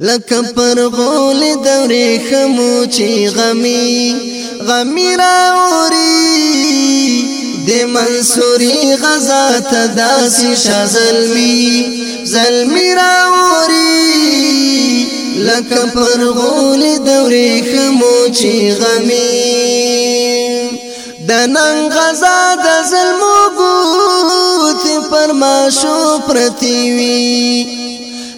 لکه پر غول دورې خمو چې غمی غمی را اوري د منصوري غزا ته داسې شا زلمی زلمی را اوري لکه پر غول دورې خمو چې غمی د نن غزا د ظلم بوت پر ما شو پرتی وی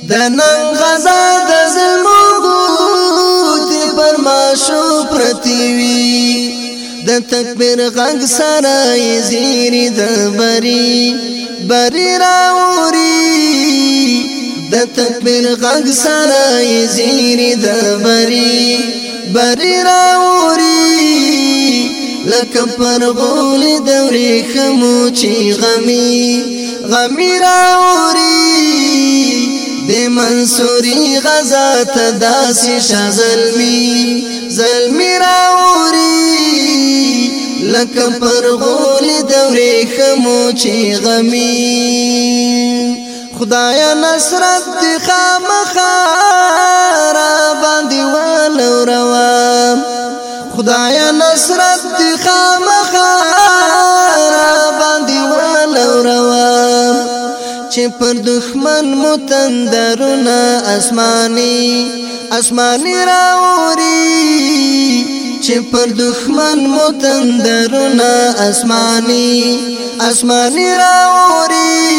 د نن غزا د ظلمو ګوت پر ما شو پرتیوی د تکبیر غنګ سره زیر د بری بری راوري د تکبیر غنګ سره زیر د بری بری راوري لکه پر غول دوري خمو چی غمی غمی راوري د منصوري غزا ته داسې شزلمي زلمي راوري لکه پر غول دورې خمو چې غمي خدای نصرت دی خامخا را باندې ولو روا خدای نصرت دی خامخا را باندې ولو روا چې پر دښمن متندرونه اسماني اسماني راوري چې پر دښمن متندرونه اسماني اسماني راوري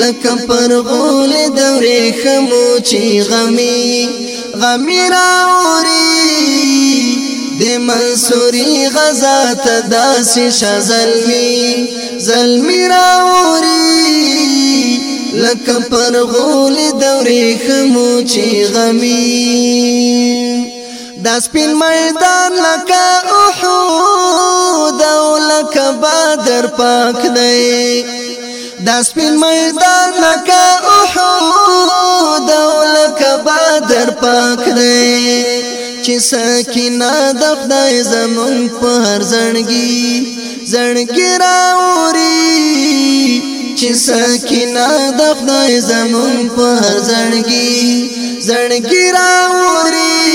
لکه پر غول دورې خمو چې غمي غمي راوري د منصوري غزا ته داسې شزلمي زلمي راوري لکه پر غول دورې خمو چې غمی دا سپین میدان لکه احود او لکه بدر پاک دی دا سپین میدان لکه احود او لکه بدر پاک دی چې سکینه د خدای زمون په هر زړګي زړګي راوري چې سکینه د خدای زمون په هر زړګي زړګي راوري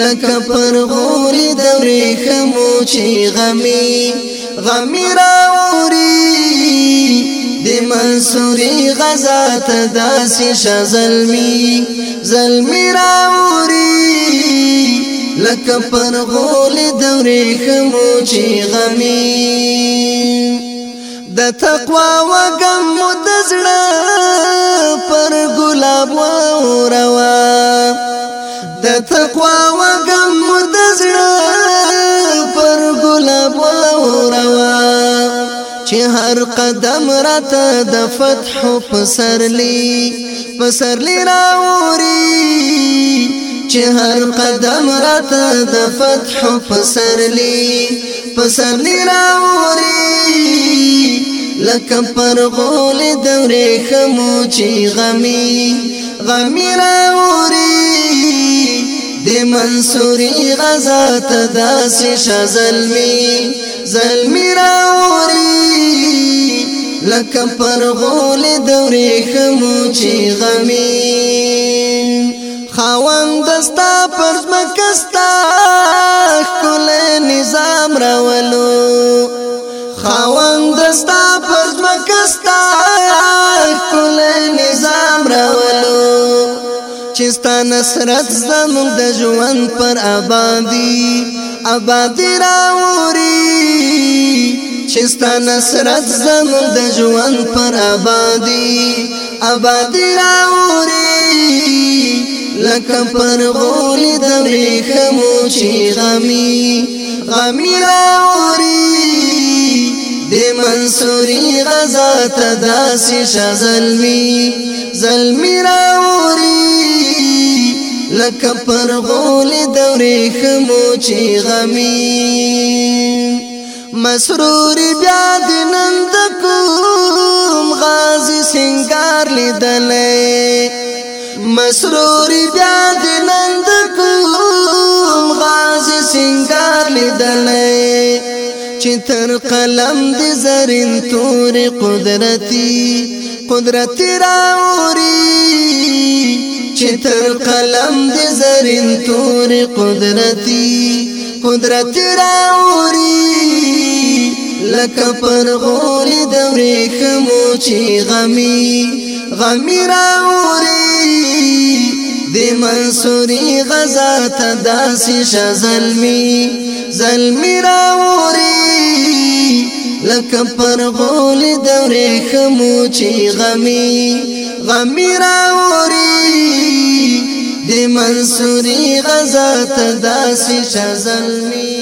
لکه پر غوري د ورېخمو چې غمي غمي راوري د منصوري غزا ته داسې ش زلمي زلمي راوري لکه پر غول د ورېخمو چې غمي د تقوا وګم مد زړه پر ګلاب وروا د تقوا وګم مد زړه پر ګلاب وروا چې هر قدم راته د فتح پسرلی پسرلی راوري چې هر قدم راته د فتح پسرلی پسرلی راوري لکه پر غول دورې خمو چې غمي غمي راوري د منصوري غزا ته داسې ش زلمي زلمي راوري لکه پر غول دورې خمو چې غمي خاوند دستا پر مکستا خپل نظام راولو خاوند دستا پر مکستا خپل نظام راولو چستا نصرت زمون د ژوند پر آبادی آبادی راوري چستا نصرت زمون د ژوند پر آبادی آبادی راوري لکه پر غول د ریخمو چې غمی غمی راوري د منصوري غزا ته داسې ش زلمی زلمی راوري لکه پر غول د ریخمو چې غمی مسرور بیا د نن د کوم غازي سنگار لیدلې مسروري بیا د نن د کوم غاز سنگار لیدلې چې تر قلم د زرین تور قدرتي قدرتي راوري چې تر قلم د زرین تور قدرتي قدرتي راوري لکه پر غوري د ورېخمو چې غمي غمی راوری دی منصوری غزا تا داسی شا ظلمی ظلمی راوری لکه پر غول دوری خمو چی غمی غمی راوری دی منصوری غزا تا داسی شا ظلمی